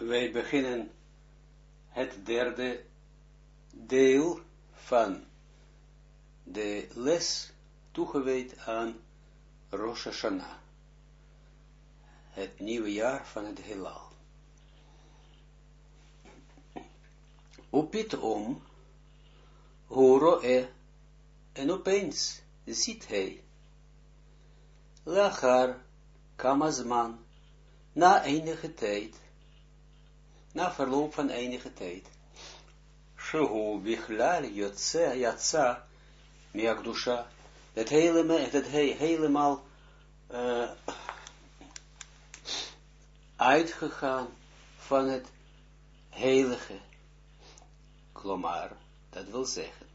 wij beginnen het derde deel van de les toegewijd aan Rosh Hashanah, het nieuwe jaar van het heelal. om, hooroe, en opeens ziet hij, lachar, kamazman, na enige tijd, na verloop van enige tijd, Shehu bichlal yotze yatsa miakdusha, dat helemaal, dat hij helemaal uh, uitgegaan van het heilige, klomar, dat wil zeggen,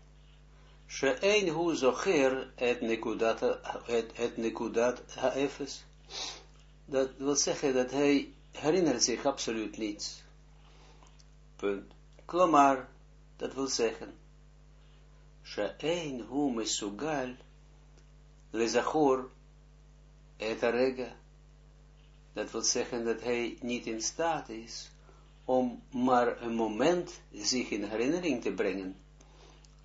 She'ein hu zocher et nekudat, et, et nekudat haefes, dat wil zeggen dat hij herinnert zich absoluut niets. Punt. Dat wil zeggen, Sha'ein hu mesugal lezachor et arega. Dat wil zeggen dat hij niet in staat is om maar een moment zich in herinnering te brengen.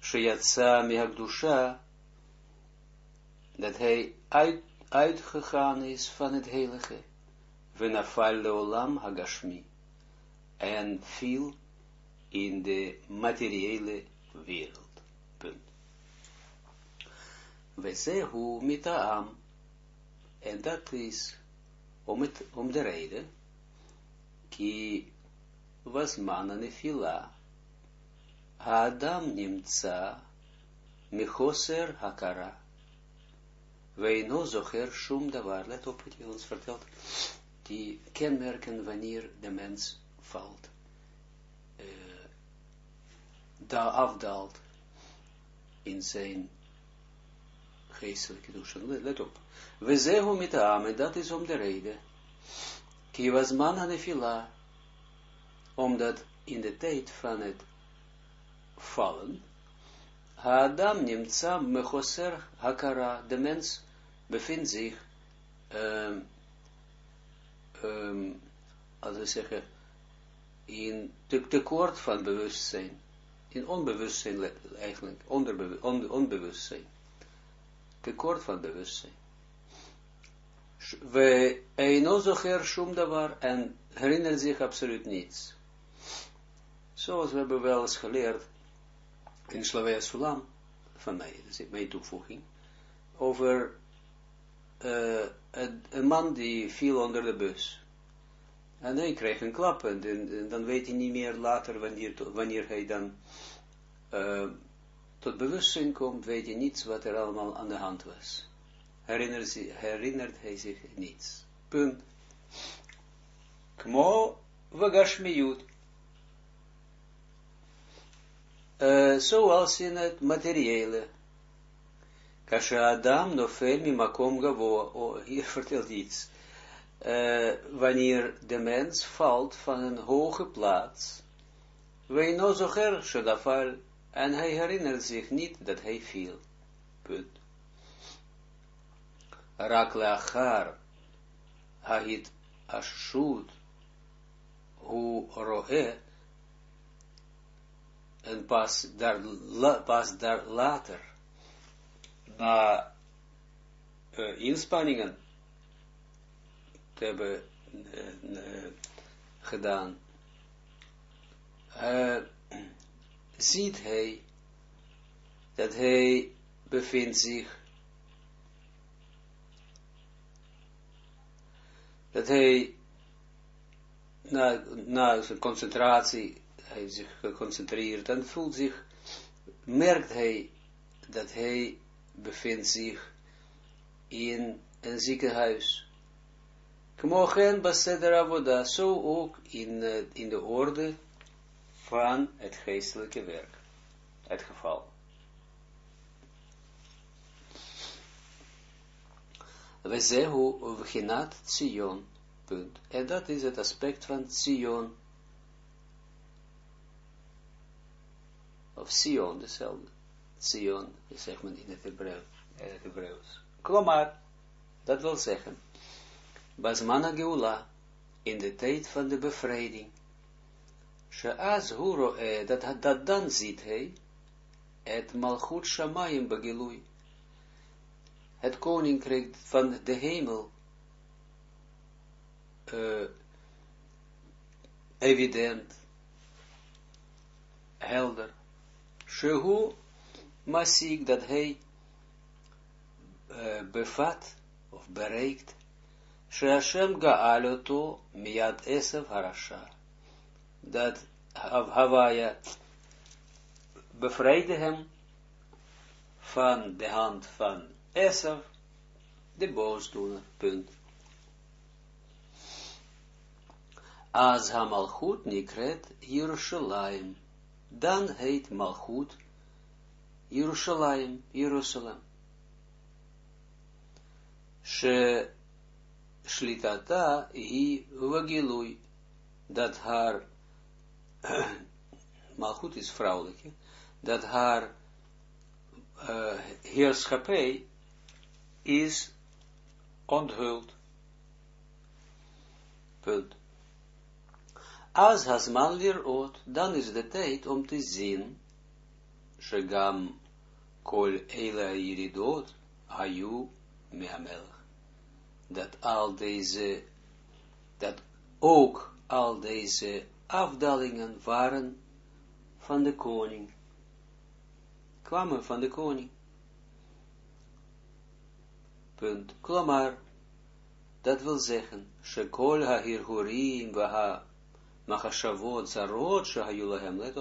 Sheyatsa mihagdusha, dat hij uit uitgegaan is van het heilige, venafal olam hagashmi, en viel in de materiële wereld. Punt. We zehu mitaam, en dat is om, het, om de reden, ki was man nefila, Adam nimtza, mechoser hakara, Weino zocher shum davar. Let op wat hij ons vertelt. Die kenmerken wanneer de mens valt. Daar afdaalt in zijn geestelijke douche. Let, op. We zeggen met en dat is om de reden. Ki was man anefila. Omdat in de tijd van het vallen, Adam nimtza mechoser hakara, de mens bevindt zich, um, um, als we zeggen, in te, tekort van bewustzijn, in onbewustzijn eigenlijk, onderbe, on, onbewustzijn, tekort van bewustzijn. We shum davar en herinnert zich absoluut niets. Zoals we hebben wel eens geleerd in Slavia Sulam, van mij, dat is mijn toevoeging, over uh, een man die viel onder de bus. En hij kreeg een klap en, dan weet hij niet meer later wanneer, wanneer hij dan uh, tot bewustzijn komt, weet hij niets wat er allemaal aan de hand was. Herinnert, herinnert hij zich niets. Punt. Kmo vagashmiyut. Uh, zoals in het materiële. Kasha Adam nofel mi makom gavo. Oh, hier vertelt iets. Uh, wanneer de mens valt van een hoge plaats. Weino shadafal. En hij herinnert zich niet dat hij viel. Punt. Rak leachar. Ashut. Hu rohe en pas daar, la, pas daar later, na uh, inspanningen hebben uh, gedaan, ziet hij dat hij bevindt zich dat hij na, na zijn concentratie hij zich geconcentreerd en voelt zich, merkt hij dat hij bevindt zich in een ziekenhuis. Kmogen baseder avoda, zo ook in, uh, in de orde van het geestelijke werk, het geval. We zeggen, we genat Sion, punt. En dat is het aspect van Sion, of Sion, dezelfde. Sion, zegt men in het, Hebreeuws. Klomar, dat wil zeggen, Basmana Geula, in de tijd van de bevrijding, Sheaz huro, dat, dat dan ziet hij, het malchut shamayim begilui, het koninkrijk van de hemel, uh, evident, helder, shehu masik, dat hij uh, bevat, of bereikt, Sheashem ga'aloto miyad esav harasha, dat Hawaia bevrijdde hem van de hand van Esav, de boosdoener, punt. Als Hamalchut nikret Jerusalem, dan heet Malchut Jerusalem, Jerusalem. She shlitata hi vagilui, dat haar Malchut is vrouwelijk, dat haar uh, heerschappij is onthuld. Punt. Als Hasman lirot, dan is de tijd om te zien, Shegam kol eila iridot, hayu meamelch. Dat al deze, dat ook al deze afdalingen waren van de koning. Kwamen van de koning. Punt. Klamar. Dat wil zeggen, Shekol ha-hirhurim machashavot zarot shahayulahem. Let.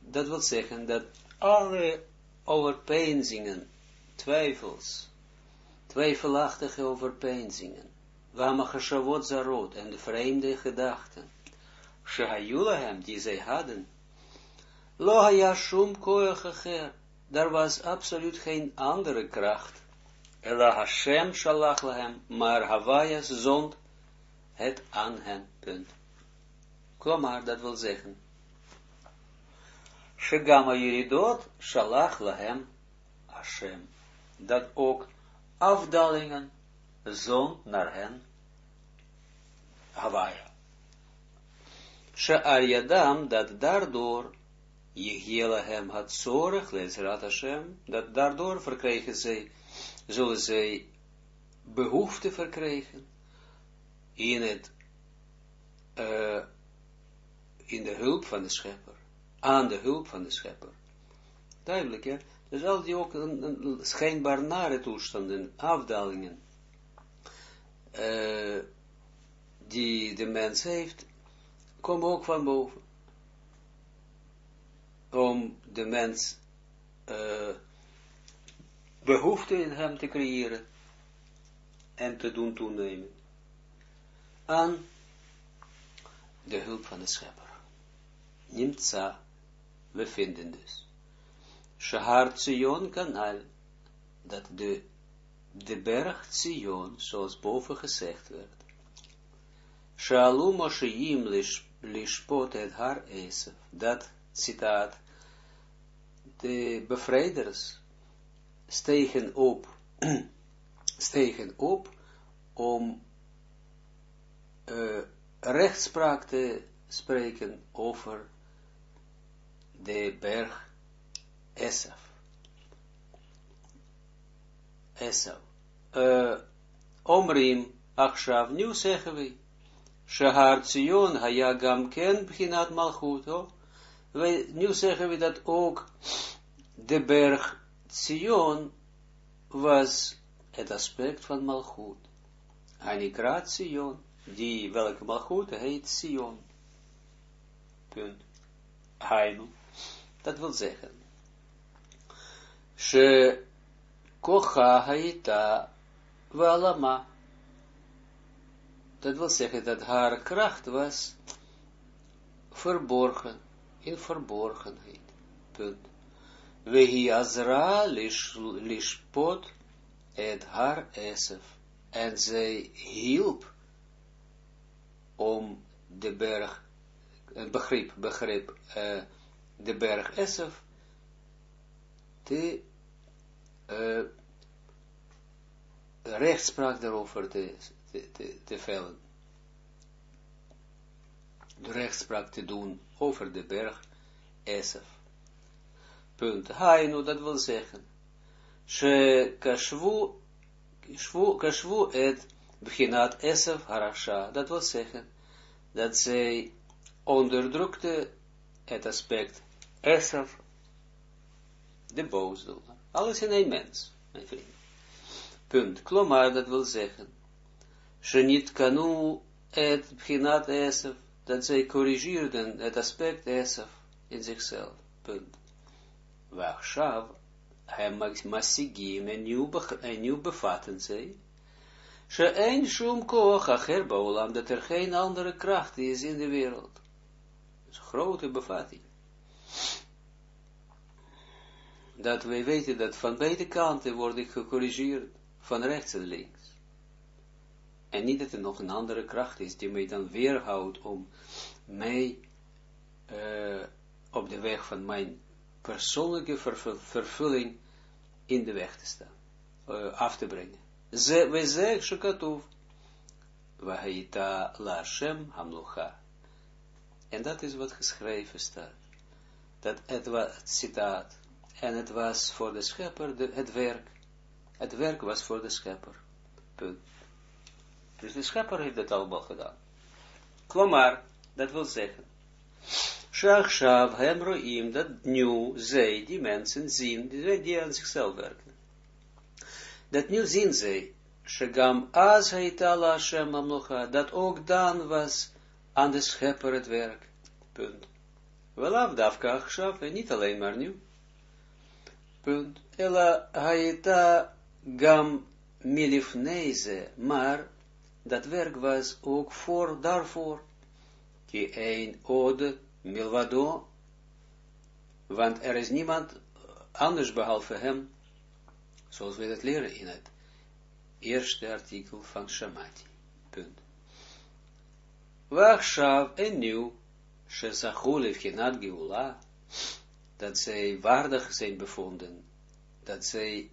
Dat wil zeggen dat alle overpeinzingen, twijfels, twijfelachtige overpeinzingen, wa machashavot zarot en de vreemde gedachten, shahayulahem, die zij hadden, Lo haya shum koech Daar was absoluut geen andere kracht. Ela Hashem shalach lahem, maar Havayas zond het aan hen. Punt. Dat wil zeggen. Shegama Yiridot shalach lahem Hashem. Dat ook afdalingen zond naar hen. Havaya. She'al yadam, dat daardoor Jehiela hem had zorg, Hashem, dat daardoor verkrijgen zij, zullen zij behoefte verkrijgen in het, uh, in de hulp van de schepper, aan de hulp van de schepper. Duidelijk, ja? Dus al die ook een, een schijnbaar nare toestanden, afdalingen, uh, die de mens heeft, komen ook van boven om de mens uh, behoefte in hem te creëren en te doen toenemen aan de hulp van de schepper. Nimtza, we vinden dus. Shahar Tzion kanal, dat de, de berg Tzion, zoals boven gezegd werd, Shalu Mosheim lishpot het haar esef, dat citaat, de bevrijders stegen op, stegen op om uh, rechtspraak te spreken over de berg Esaf. Esaf. Uh, Omrim, Achshav, nu zeggen we, Shahar Tzion, Hayagam Ken, Malchut. Wij, nu zeggen we dat ook de berg Sion was het aspect van Malchut. Anikrat Sion, die welke Malchut heet Sion. Punt. Dat wil zeggen. Kocha haita walama. Dat wil zeggen dat haar kracht was verborgen, in verborgenheid. Punt. Wehi Azra lishpot et har esef. En zij hielp om de berg, begrip, begrip, de berg Esef te uh, rechtspraak daarover te, te, te, te vellen. de rechtspraak te doen over de berg Esef. Punt. Hainu, dat wil zeggen, she kashvu, kashvu et beginat Esef harasha, dat wil zeggen, dat zij onderdrukte het aspect Esef, de boosdoener. Alles in een mens, mijn vriend. Punt. Klomar, dat wil zeggen, she niet kanu et beginat Esef, dat zij corrigeerden het aspect Esef in zichzelf. Punt. Wachshav, hem massigim en nu bevatten zij, She een shum koach acher baulam, dat er geen andere kracht is in de wereld. Dat is een grote bevatting. Dat wij weten dat van beide kanten word ik gecorrigeerd, van rechts en links. En niet dat er nog een andere kracht is die mij dan weerhoudt om mij uh, op de weg van mijn persoonlijke vervulling in de weg te staan, uh, af te brengen. Ze, we zeg, shekatuv, Wahaita la Hashem hamlucha. En dat is wat geschreven staat. Dat het het citaat. En het was voor de schepper het werk. Het werk was voor de schepper. Punt. Dus de schepper heeft het allemaal gedaan. Klomar, dat wil zeggen. Shachshav hem roim, dat nu zij, die mensen zien, die, die aan zichzelf werken. Dat nu zien zij, Shagam az haitala Hashem amlocha, dat ook dan was aan de schepper het werk. Punt. Wel af dafka en niet alleen maar nu. Punt. Ela haita gam milifneze, maar dat werk was ook voor daarvoor. Ki een ode milvado, want er is niemand anders behalve hem, zoals we dat leren in het eerste artikel van Shamati. Punt. Wachshav en nu, Shezachul Evgenat Geula, dat zij waardig zijn bevonden, dat zij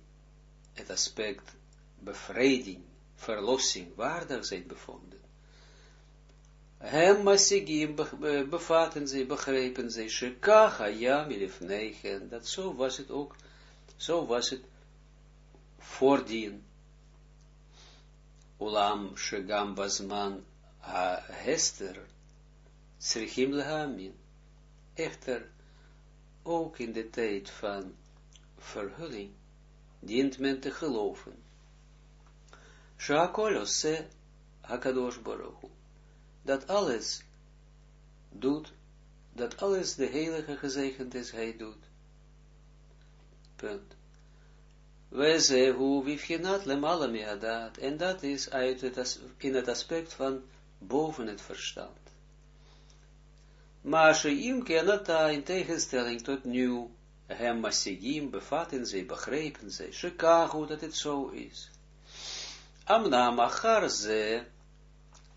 het aspect bevrijding, verlossing, waardig zijn bevonden. Hem masigim bevatten zij, begrepen zij, shekacha ja milifneichen, dat zo was het ook, zo was het voordien. Ulam shegam bazman ha hester, srichim lehamin. Echter, ook in de tijd van verhulling, dient men te geloven. Shakol se hakadosh baruch dat alles doet, dat alles de heilige gezegend is, hij doet. Punt. Wezehu vivchenat lemala miadat, en dat is uit het, in het aspect van boven het verstand. Maar Sheim kenata, in tegenstelling tot nu, hem masigim bevatten zij, begrepen zij, shekahu, dat het zo is. Amna machar ze,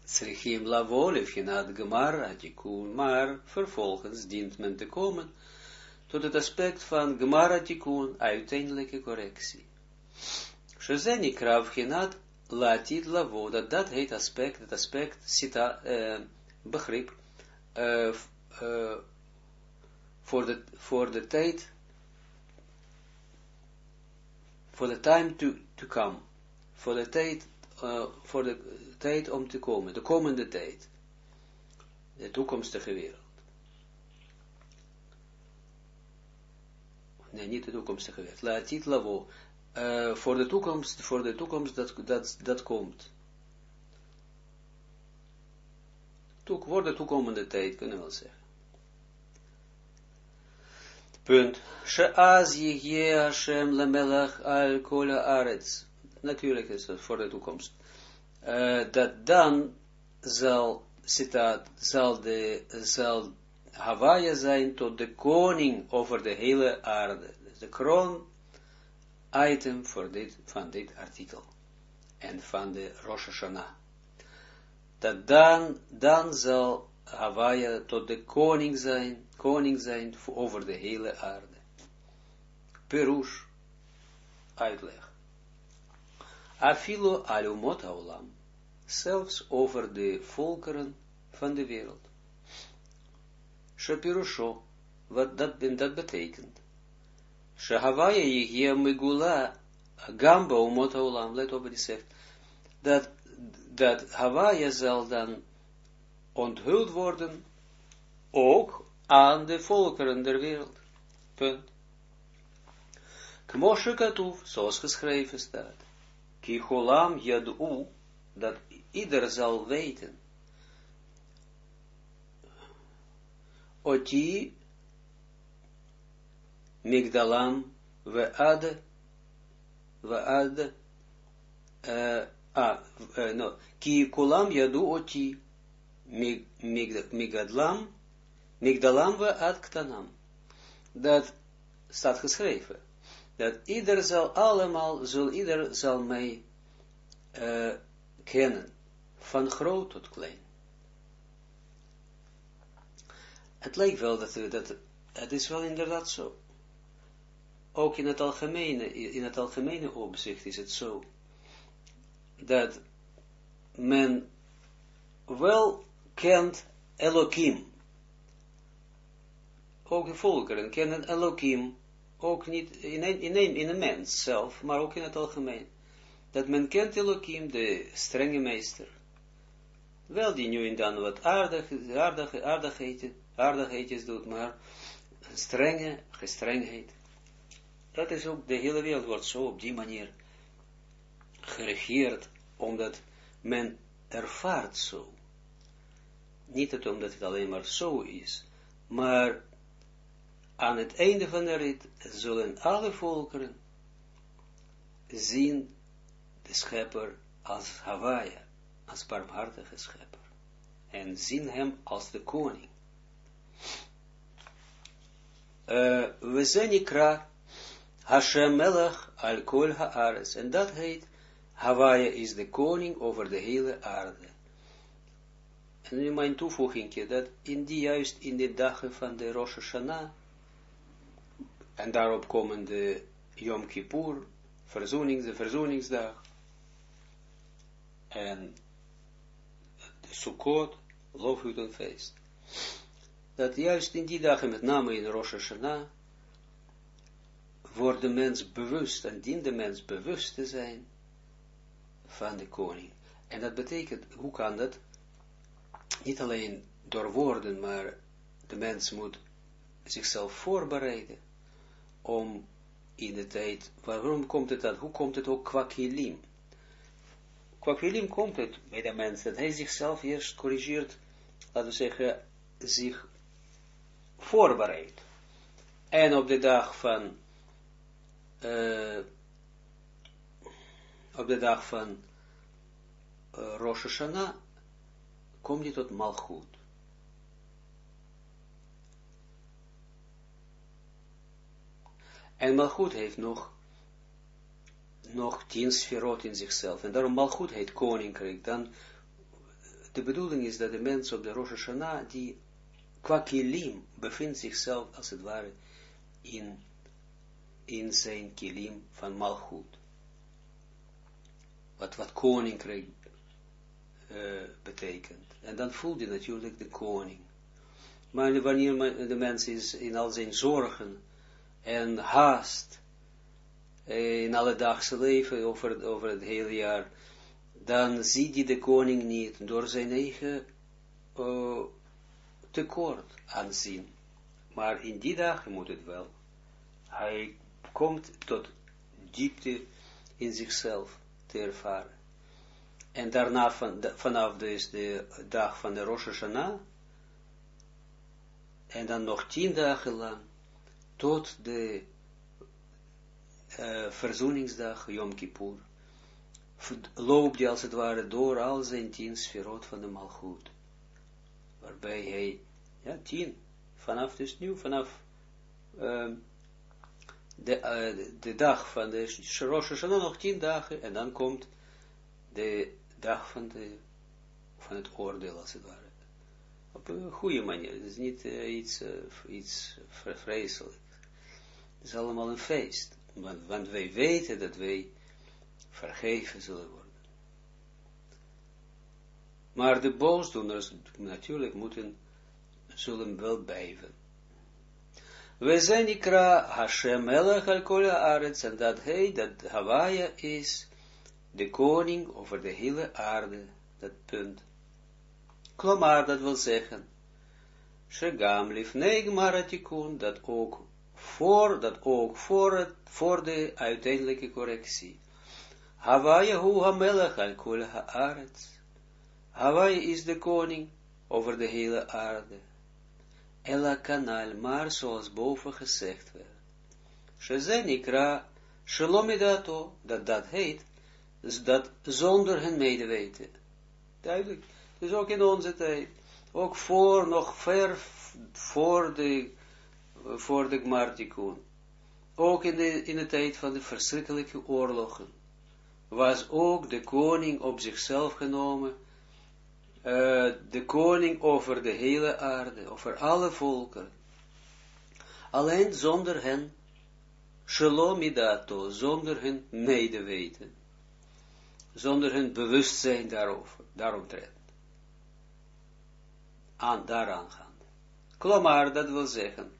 Srichim lavol, genad gemar, atikun, maar vervolgens dient men te komen tot het aspect van gemar atikun, uiteindelijke correctie. Shezeni krav genad latit lavo, dat dat heet aspect, het aspect, cita, uh, begrip, uh, uh, voor de, voor de tijd, voor de time to, to come, voor de tijd, uh, voor de tijd om te komen, de komende tijd, de toekomstige wereld. Nee, niet de toekomstige wereld. Laat lavo. Uh, voor de toekomst, voor de toekomst dat, dat, dat komt. Toek, voor de toekomende tijd, kunnen we wel zeggen. Punt. She'az yihye Hashem lemelach al kol haaretz. Natuurlijk is dat voor de toekomst uh, dat dan zal, citaat, zal, de, zal Hawaii zijn tot de koning over de hele aarde. Dus de kroon item dit, van dit artikel. En van de Rosh Hashanah. Dat dan, dan zal Hawaii tot de koning zijn, koning zijn over de hele aarde. Perush, uitleg. Afilo alumot aulam zelfs over de volkeren van de wereld. Shapirusho, wat dat, dat betekent. Shahawaya Yigia Megula, Gamba Umot Olam, let op hij zegt, dat, dat Hawaii zal dan onthuld worden, ook aan de volkeren der wereld. Punt. Kmoshe Katuf, zoals geschreven staat. Ki Cholam Yadu, dat ieder zal weten. Oti Migdalam we ad we ad uh, ah, uh, no, ki kulam yadu oti migdalam migdalam we ad. Dat staat geschreven. Dat ieder zal allemaal, zal ieder zal mij kennen. Van groot tot klein. Het lijkt wel dat, dat het is wel inderdaad zo. Ook in het algemene, in het algemene opzicht is het zo, dat men wel kent Elohim. Ook de volkeren kennen Elohim, ook niet in een, in een, mens zelf, maar ook in het algemeen. Dat men kent Elohim, de strenge meester. Wel die nu en dan wat aardig, aardig, aardigheid, aardigheidjes doet, maar strenge gestrengheid. Dat is ook, de hele wereld wordt zo op die manier geregeerd, omdat men ervaart zo. Niet het omdat het alleen maar zo is, maar aan het einde van de rit zullen alle volkeren zien de schepper als Hawaii, als barmhartige schepper. En zien hem als de koning. Uh, we zijn ikra Hashem Melech al kol haaretz. En dat heet, Hawaii is de koning over de hele aarde. En nu mijn toevoeging, dat in die juist in de dagen van de Rosh Hashanah, en daarop komen de Yom Kippur, verzoenings, de verzoeningsdag, en de Sukkot, loofhutenfeest. Dat juist in die dagen, met name in Rosh Hashanah, wordt de mens bewust en dient de mens bewust te zijn van de koning. En dat betekent, hoe kan dat? Niet alleen door woorden, maar de mens moet zichzelf voorbereiden om in de tijd, waarom komt het dat? Hoe komt het ook qua kilim? Qua kilim komt het bij de mens dat hij zichzelf eerst corrigeert, laten we zeggen, zich voorbereidt. En op de dag van uh, op de dag van uh, Rosh Hashanah kom je tot Malchut. En Malchut heeft nog, nog tien sferot in zichzelf. En daarom Malchut heet koninkrijk. Dan, de bedoeling is dat de mens op de Rosh Hashanah, die qua kilim, bevindt zichzelf als het ware in in zijn kilim van Malchut. Wat, wat koninkrijk uh, betekent. En dan voelt hij natuurlijk de koning. Maar wanneer de mens is in al zijn zorgen en haast, in alledaagse leven over, over het hele jaar, dan ziet hij de koning niet door zijn eigen uh, tekort aanzien. Maar in die dagen moet het wel. Hij komt tot diepte in zichzelf te ervaren. En daarna van, vanaf dus de dag van de Rosh Hashanah, en dan nog tien dagen lang, tot de uh, verzoeningsdag, Yom Kippur, loopt hij als het ware door al zijn tien sferot van de Malchut. Waarbij hij, ja, tien, vanaf dus nu, vanaf uh, de, uh, de dag van de Rosh Hashanah nog tien dagen, en dan komt de dag van, de, van het oordeel, als het ware. Op een goede manier, het is niet uh, iets, iets. Is allemaal een feest, want, want wij weten dat wij vergeven zullen worden. Maar de boosdoeners natuurlijk moeten zullen wel blijven. We zijn ikra Hashem Melech al kol haaretz, en dat hij, dat Hawaii is, de koning over de hele aarde, dat punt. Klomar, dat wil zeggen, Shegam lifneig maratikun, dat ook voor, dat ook voor, het, voor de uiteindelijke correctie. Hawaii hu hamelech al kol haaretz. Hawaii is de koning over de hele aarde. Ella kanal, maar zoals boven gezegd werd. Shezenikra, shalomidato, dat dat heet, dat zonder hen medeweten. Duidelijk. Dus ook in onze tijd, ook voor, nog ver voor de, voor de Gmartikun, ook in de, in de tijd van de verschrikkelijke oorlogen, was ook de koning op zichzelf genomen, uh, de koning over de hele aarde, over alle volken. Alleen zonder hen, shalomidato, zonder hun medeweten, zonder hun bewustzijn daarover, daaromtrent. Aan, daaraan gaan. Klomar, dat wil zeggen,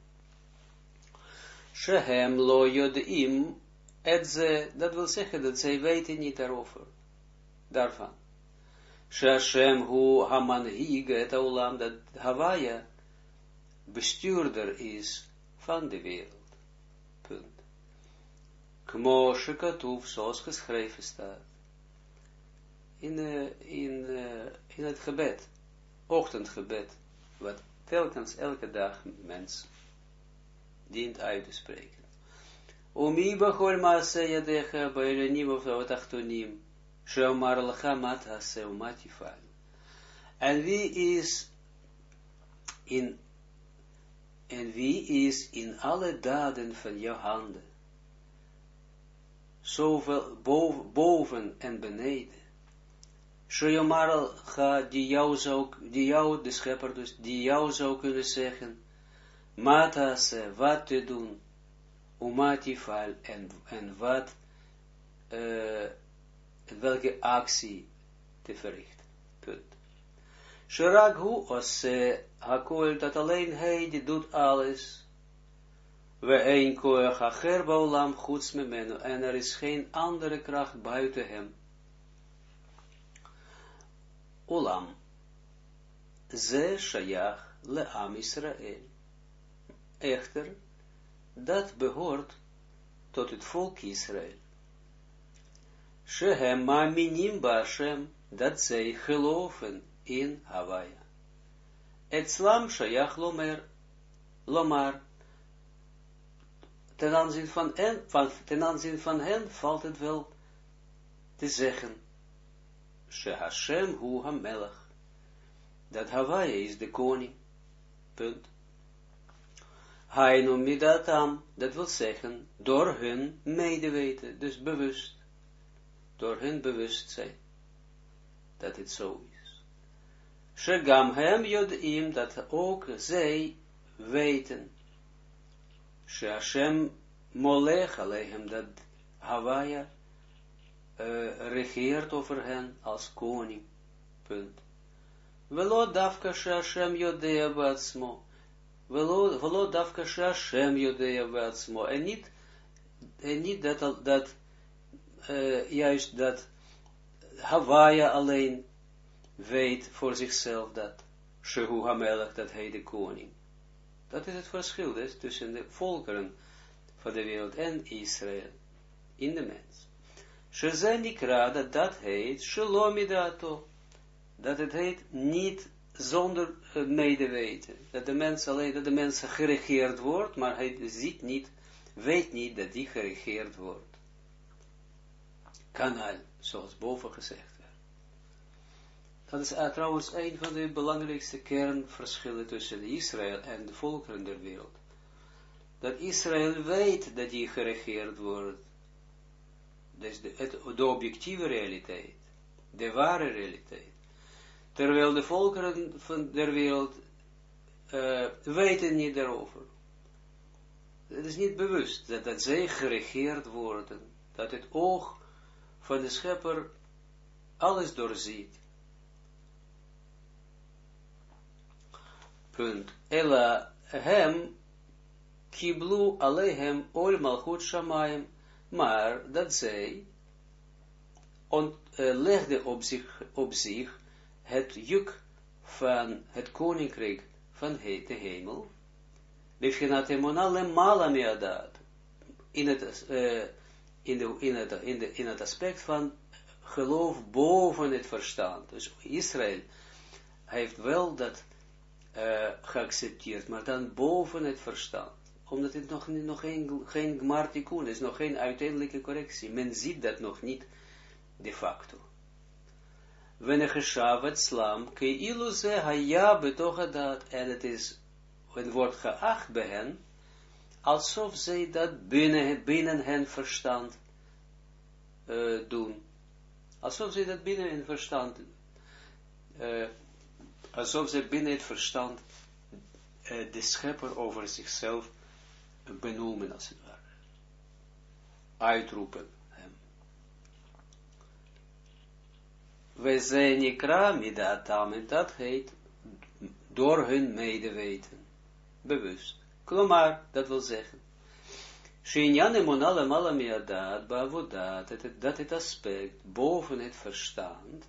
Shehem lo yodim, et ze, dat wil zeggen dat zij weten niet daarover, daarvan. Shashem hu hamanhig het olam, dat Hawaii bestuurder is van de wereld. Punt. Kmo shekatuf, zoals geschreven staat. In, uh, in, uh, in het gebed, ochtendgebed, wat telkens elke dag mens dient uit te spreken. Umi bachol maase yadecha, bailenim of achtonim, Sheomar lecha mat hase umatifal. En wie is in en wie is in alle daden van jouw handen, zoveel boven, boven en beneden, Sheyomar ga die jou zou, die jou, de schepper dus, die jou zou kunnen zeggen, Matase, wat te doen, umatifal, en, en wat, en welke actie te verrichten. Punt. Shirag hu ose hakol, dat alleen hij die doet alles. We een koech acher baulam goeds memenu, en er is geen andere kracht buiten hem. Olam. Ze shayach le am Israël. Echter, dat behoort tot het volk Israël. Shehem ma'aminim ba'Hashem, dat zij geloven in Hawaii. Et slam shayach lomer, lomar, ten aanzien van hen, van, ten aanzien van hen valt het wel te zeggen, She Hashem hu hamelach, dat Hawaii is de koning, punt. Hainu midatam, dat wil zeggen, door hun medeweten, dus bewust door hun bewustzijn, dat het zo is. Shegam hem jodim, dat ook zij weten, She Hashem molech alehem, dat Hawaii uh, regeert over hen als koning, punt. Velo dafka She Hashem jodea batsmo, velo dafka She Hashem jodea batsmo, en niet, en niet dat, dat uh, juist dat Hawaii alleen weet voor zichzelf dat Shehu Hamelech, dat hij de koning. Dat is het verschil dus, tussen de volkeren van de wereld en Israël in de mens. Shezenikra, dat dat heet, Shelomidato, dat het heet niet zonder uh, medeweten. Dat de mens alleen, dat de mens geregeerd wordt, maar hij ziet niet, weet niet dat die geregeerd wordt kanaal, zoals boven gezegd werd. Dat is uh, trouwens een van de belangrijkste kernverschillen tussen Israël en de volkeren der wereld. Dat Israël weet dat hij geregeerd wordt. Dus de, de objectieve realiteit. De ware realiteit. Terwijl de volkeren van der wereld uh, weten niet daarover. Het is niet bewust dat, zij geregeerd worden. Dat het oog van de schepper alles doorziet. punt, Ella hem kiblu alehem ol malchut shamayim, maar dat zij ont, uh, legde op zich, op zich het juk van het koninkrijk van de hemel, Bivchinat emona lemala meadat, in het, uh, in, de, in, het, in, de, in het aspect van geloof boven het verstand. Dus Israël heeft wel dat uh, geaccepteerd, maar dan boven het verstand. Omdat het nog, nog geen, geen gmartikun is, nog geen uiteindelijke correctie. Men ziet dat nog niet de facto. Wanneer geschavet slam, ke ilu ze haya betocha dat, en het is, het wordt geacht bij hen, alsof zij dat binnen, binnen hen verstand uh, doen. Alsof zij dat binnen hun verstand, uh, alsof zij binnen het verstand uh, de schepper over zichzelf benoemen, als het ware. Uitroepen We zijn ikra midatam, en dat heet door hun medeweten, bewust. Klomar, dat wil zeggen, Shinyan emonale malamiadat, bavodat, dat het aspect boven het verstand,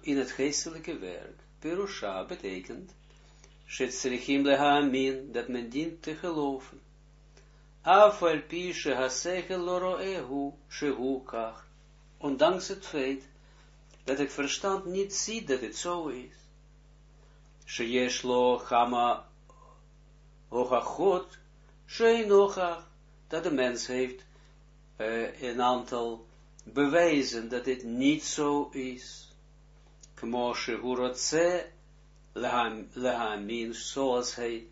in het geestelijke werk, Perusha betekent, Shetzrichim lehamin, dat men dient te geloven. Afal pi shehasechel loroehu, shehu kach, ondanks het feit, dat het verstand niet ziet dat het zo is. Sheyesh lo chama hochachot, sheinochach, dat de mens heeft uh, een aantal bewijzen dat dit niet zo is. Kmo shehurotze lehamin, zoals hij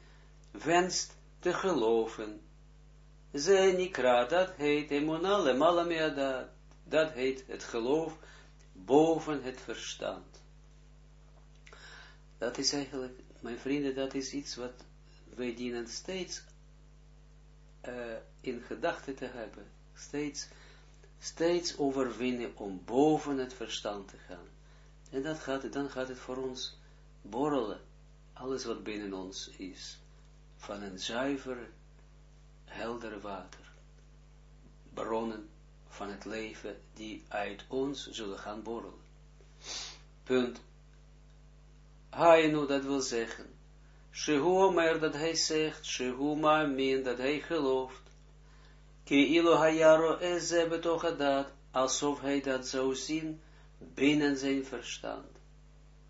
wenst te geloven. Ze nikra, dat heet emuna lemala dat, dat heet het geloof boven het verstand. Dat is eigenlijk, mijn vrienden, dat is iets wat wij dienen steeds uh, in gedachten te hebben. Steeds, steeds overwinnen om boven het verstand te gaan. En dat gaat, dan gaat het voor ons borrelen. Alles wat binnen ons is. Van een zuiver, helder water. Bronnen van het leven die uit ons zullen gaan borrelen. Punt. Hainu, dat wil zeggen, Shehu Omer, dat hij zegt, Shehu Ma'amin, dat hij gelooft, Ki ilo hayaro eze betochadat, alsof hij dat zou zien binnen zijn verstand.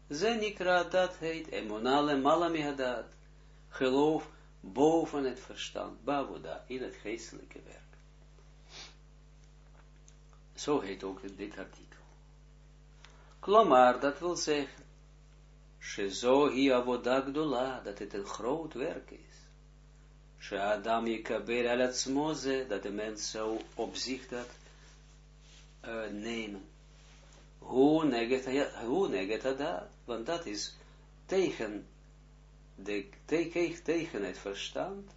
Zenikra, dat heet emonale malamihadat, geloof boven het verstand, babuda, in het geestelijke werk. Zo heet ook dit artikel. Klomar, dat wil zeggen, Shezo hi avoda gdola, dat het een groot werk is. She Adam al atzmoze, dat de mens zou op zich dat uh, nemen. Hoe neget dat? Want dat is tegen, de, tegen, tegen het verstand.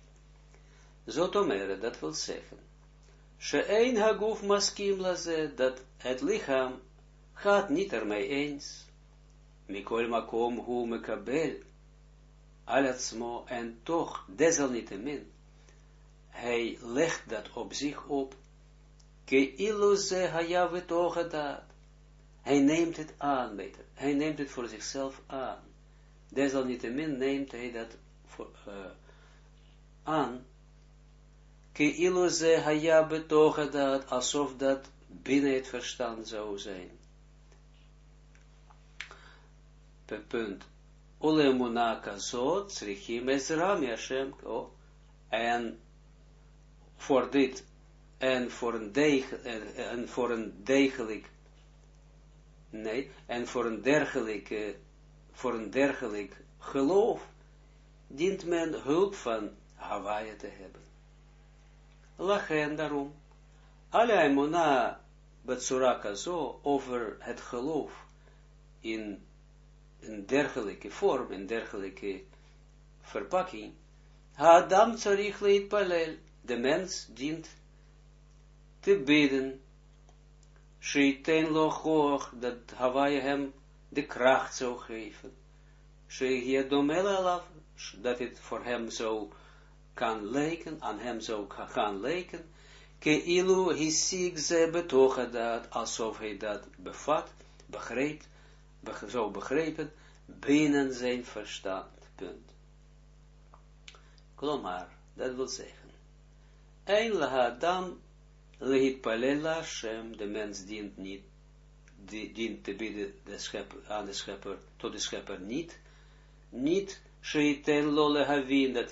Zotomere, dat wil zeggen. She'ein haguf maskim laze, dat het lichaam gaat niet ermee eens. Mikol makom hu mekabel alatsmo en toch desalniettemin hij legt dat op zich op ke iluze hayave toch dat hij neemt het aan beter hij neemt het voor zichzelf aan desalniettemin neemt hij dat uh, aan. Ke iluze hayave toch dat alsof dat binnen het verstand zou zijn. Punt. Ole monaka zo, tzrichim ezra Hashem, oh, en voor dit, en voor een deeg, en voor een degelijk, nee, en voor een dergelijke, voor een dergelijk geloof, dient men hulp van Hawaii te hebben. Lachen daarom, emuna betsuraka zo, over het geloof in een dergelijke vorm, een dergelijke verpakking, Adam tzarich palel, de mens dient te bidden, Sheiten lo hoog, dat Hawaii hem de kracht zou geven. Dat het voor hem zou kan lijken, aan hem zou gaan lijken, ke ilu hisig ze betogen dat, alsof hij dat bevat, begreep, beg zou begrepen, binnen zijn verstand, punt. Klomar, dat wil zeggen, een lahadam lehit palela Hashem, de mens dient niet, dient te bidden de schepper, aan de schepper, tot de schepper niet, niet sheiten lo lehavin, dat,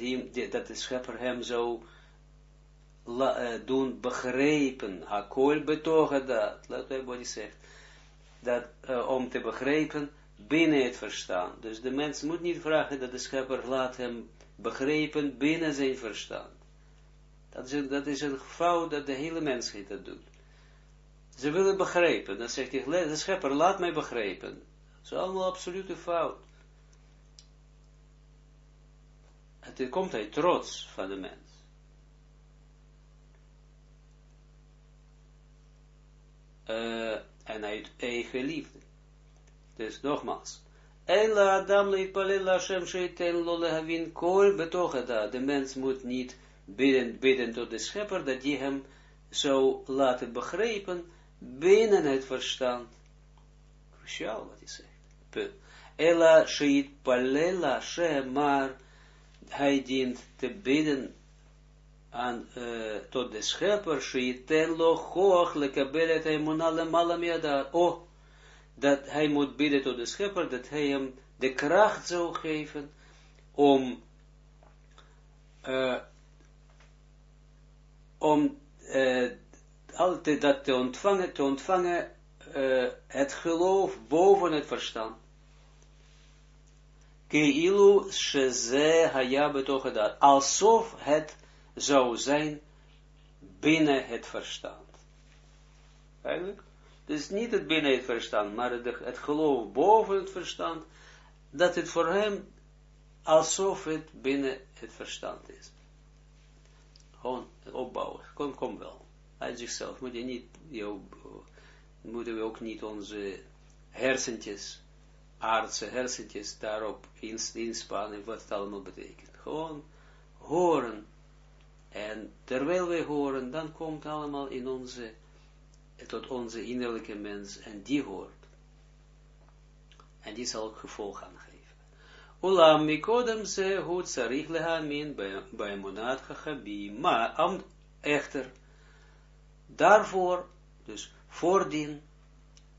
dat de schepper hem zou la, uh, doen begrijpen, hakol betogen dat, let op wat hij zegt, dat uh, om te begrijpen binnen het verstand. Dus de mens moet niet vragen dat de schepper laat hem begrijpen binnen zijn verstand. Dat is, een, dat is een fout dat de hele mensheid dat doet. Ze willen begrijpen. Dan zegt hij, de schepper, laat mij begrijpen. Dat is allemaal absolute fout. Het komt uit trots van de mens. Uh, en uit eigen liefde. Dus nogmaals. Ela Adam leipalel Hashem sheiten lo lehavin kol betochada. De mens moet niet bidden, bidden tot de schepper, dat die hem zou laten begrijpen binnen het verstand. Cruciaal wat hij zegt. Ela sheit palela Hashem, maar hij dient te bidden aan, uh, tot de schepper, sheiten lo hoog lekabelet Oh, dat hij moet bidden tot de schepper, dat hij hem de kracht zou geven om uh, om uh, altijd dat te ontvangen, te ontvangen uh, het geloof boven het verstand. Keilu sheze haya alsof het zou zijn binnen het verstand. Eigenlijk? Dus niet het binnen het verstand, maar het, het geloof boven het verstand, dat het voor hem alsof het binnen het verstand is. Gewoon opbouwen, kom, kom wel. Uit zichzelf moet je niet, jou, moeten we ook niet onze hersentjes, aardse hersentjes, daarop inspannen wat het allemaal betekent. Gewoon horen. En terwijl wij horen, dan komt allemaal in onze tot onze innerlijke mens, en die hoort. En die zal ook gevolg gaan geven. Ulam mikodem ze goed sarich lehamin bij monat chachabi. Maar echter, daarvoor, dus voordien,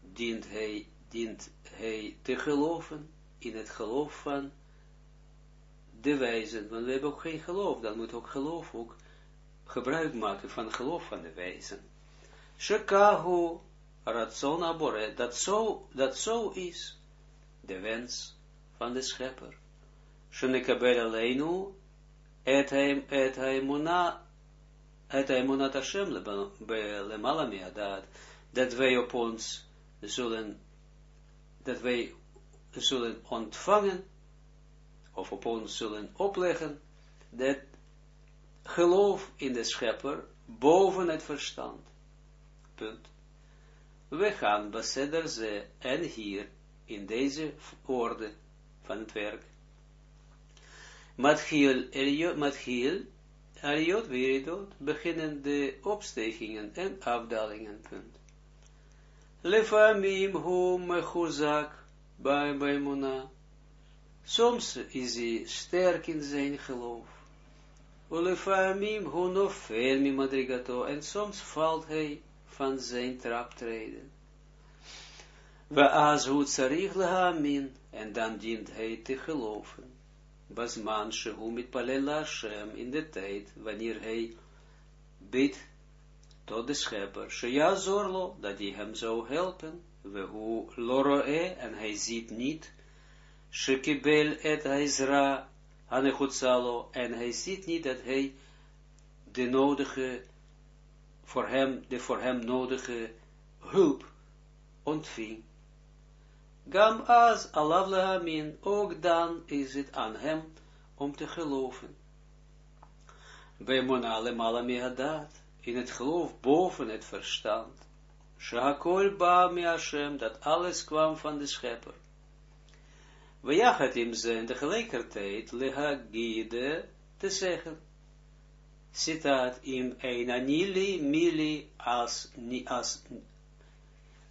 dient hij, dient hij te geloven in het geloof van de wijzen. Want we hebben ook geen geloof, dan moet ook geloof ook gebruik maken van het geloof van de wijzen. Shekahu ratzon abore, dat zo, dat zo is de wens van de schepper. Shenekabel aleinu et et haimunat Hashem lemala miadat, dat wij op ons zullen, dat wij zullen ontvangen, of op ons zullen opleggen, dat geloof in de schepper boven het verstand punt. We gaan beseder ze en hier in deze orde van het werk. Matchiel, Matchiel, Ariot, Viridot, beginnen de opstegingen en afdalingen, punt. Lefamim hu mechuzak bij Baimuna. Soms is hij sterk in zijn geloof. Lefamim hu nofel mi madrigato. En soms valt hij van zijn traptreden. We azhut sarich lehamin, en dan dient hij te geloven. Basman shehu mit palel Hashem, in de tijd, wanneer hij bidt tot de schepper, sheya zorlo, dat hij hem zou helpen, we hu loroe, en hij ziet niet, shekibel et haizra, hanechutzalo, en hij ziet niet dat hij de nodige voor hem, de voor hem nodige hulp ontving. Gam as alav lehamin, ook dan is het aan hem om te geloven. Bij monale malamihadat, in het geloof boven het verstand. Shakol ba mi dat alles kwam van de schepper. We jagen hem zijn tegelijkertijd lehagide te zeggen. Citaat in een anili mili als, als,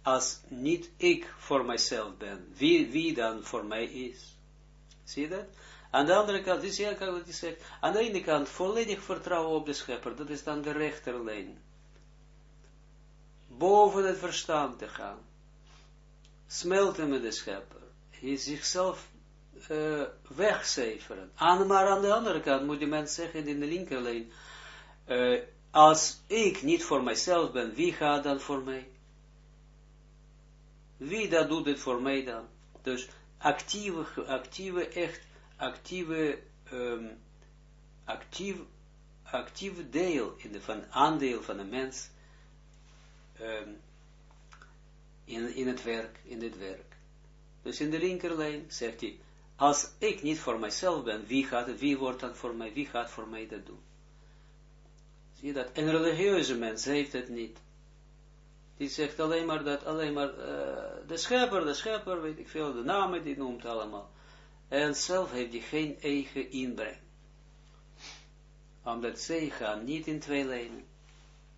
als niet ik voor mijzelf ben. Wie, wie dan voor mij is. Zie je dat? Aan de andere kant, is ja, wat hij zegt, aan de ene kant volledig vertrouwen op de schepper, dat is dan de rechterlijn. Boven het verstand te gaan. Smelten met de schepper. Hij zichzelf uh, wegcijferen. Aan, maar aan de andere kant moet die mens zeggen in de linkerlijn, uh, als ik niet voor mijzelf ben, wie gaat dan voor mij? Wie dat doet het voor mij dan? Dus actieve, actieve echt actieve, um, actief, actieve deel in de van aandeel van de mens um, in, in het werk, in dit werk. Dus in de linkerlijn zegt hij, als ik niet voor mijzelf ben, wie gaat wie wordt dan voor mij, wie gaat voor mij dat doen? Zie je dat? Een religieuze mens heeft het niet. Die zegt alleen maar dat, alleen maar, uh, de schepper, de schepper, weet ik veel, de namen die noemt allemaal. En zelf heeft hij geen eigen inbreng. Omdat zij gaan niet in twee lijnen.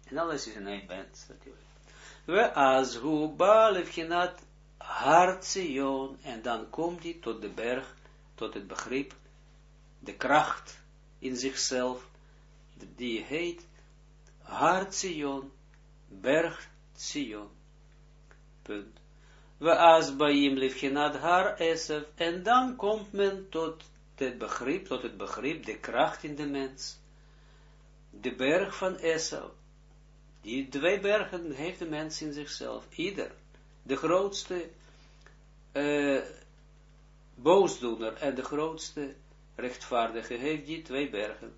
En alles is in één band, natuurlijk. We als hu balefchinat hartzion. En dan komt hij tot de berg, tot het begrip, de kracht in zichzelf, die heet hartzion, berg Sion. Punt we as baim livchinat har esef, en dan komt men tot het begrip, tot het begrip, de kracht in de mens. De berg van Esau. Die twee bergen heeft de mens in zichzelf. Ieder. De grootste uh, boosdoener en de grootste rechtvaardige heeft die twee bergen.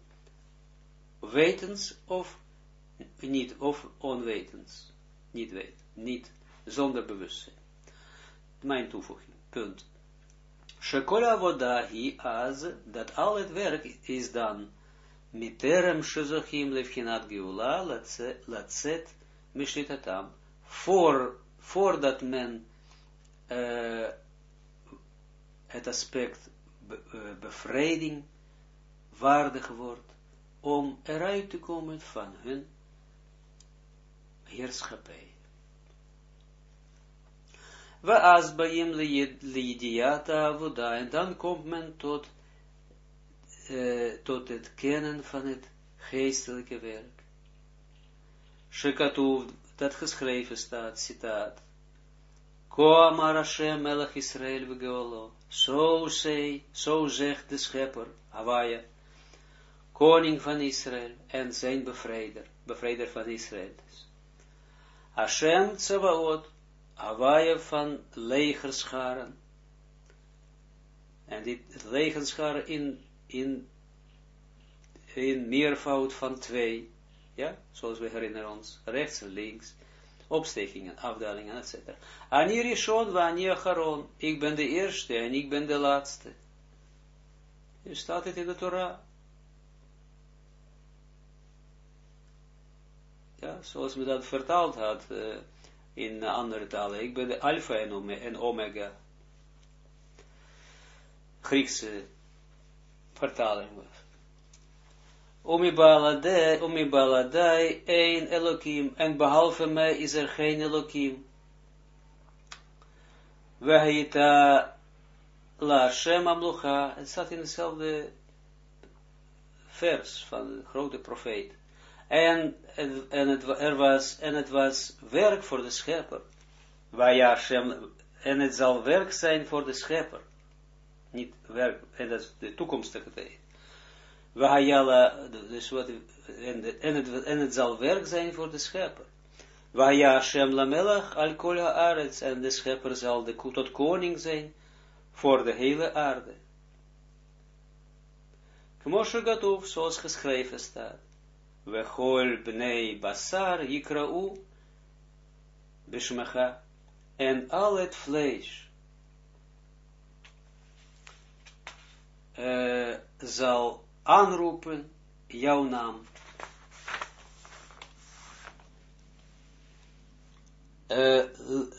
Wetens of niet, of onwetens. Niet weten. Niet zonder bewustzijn mijn toevoeging, punt. Shekola voda hi az, dat al het werk is dan, miterem shezochim levchinat geula, latzet mishlitatam, voor, voordat men uh, het aspect be, uh, bevrijding waardig wordt, om eruit te komen van hun heerschappij. We asbaim lidiata avoda, en dan komt men tot, uh, tot het kennen van het geestelijke werk. Shekatuv, dat geschreven staat, citaat. Ko amar Hashem melech Israël vegeolo. Zo zei, zo zegt de schepper, Hawaii, koning van Israël en zijn bevrijder, bevrijder van Israël. Hashem Tsevaot, Hawaii van legerscharen. En dit legerscharen in, in, in meervoud van twee. Ja, zoals we herinneren ons. Rechts en links. Opstekingen, afdalingen, etc. Ani Rishon wa Acharon. Ik ben de eerste en ik ben de laatste. Hier staat het in de Torah. Zoals we dat vertaald had. Uh, in andere talen. Ik ben de alfa en omega. Griekse vertaling. Omi baladai, een Elohim, en behalve mij is er geen Elohim. Wahita la Hashem amlucha, het staat in dezelfde vers van de grote profeet. En, en, het, er was, en het was werk voor de schepper. En het zal werk zijn voor de schepper. Niet werk, en dat is de toekomstige tijd. Dus wat, en, en, het, en zal werk zijn voor de schepper. Waja Hashem lamelach al kol haaretz, en de schepper zal de, tot koning zijn voor de hele aarde. Kmoshe Gatov, zoals geschreven staat. Vechol bnei basar yikra'u bishmecha. En al het vlees uh, zal aanroepen jouw naam. Uh,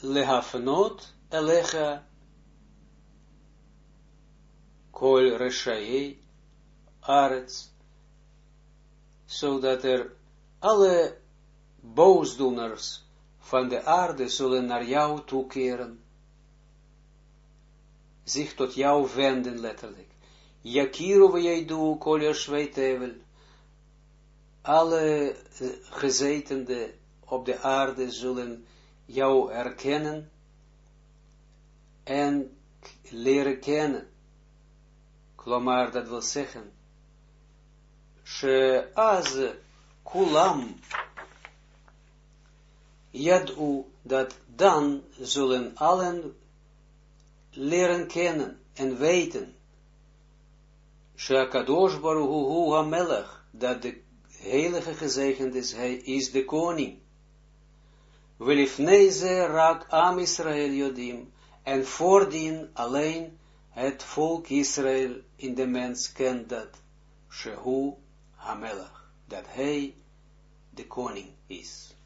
lehafenot elecha kol reshaye arets, zodat er alle boosdoeners van de aarde zullen naar jou toekeren, zich tot jou wenden letterlijk. Yakiru v'yaidu kol tevel, alle gezetende op de aarde zullen jou erkennen en leren kennen. Klomar, dat wil zeggen, az kulam yadu, dat dan zullen allen leren kennen en weten, she kadosh baruhu hu hamelech, dat de heilige gezegend is, hij is de koning. Welifneze rak am Israël jodim, en voordien alleen het volk Israël in de mens kent dat, Shehu Hamelach, dat hij de koning is.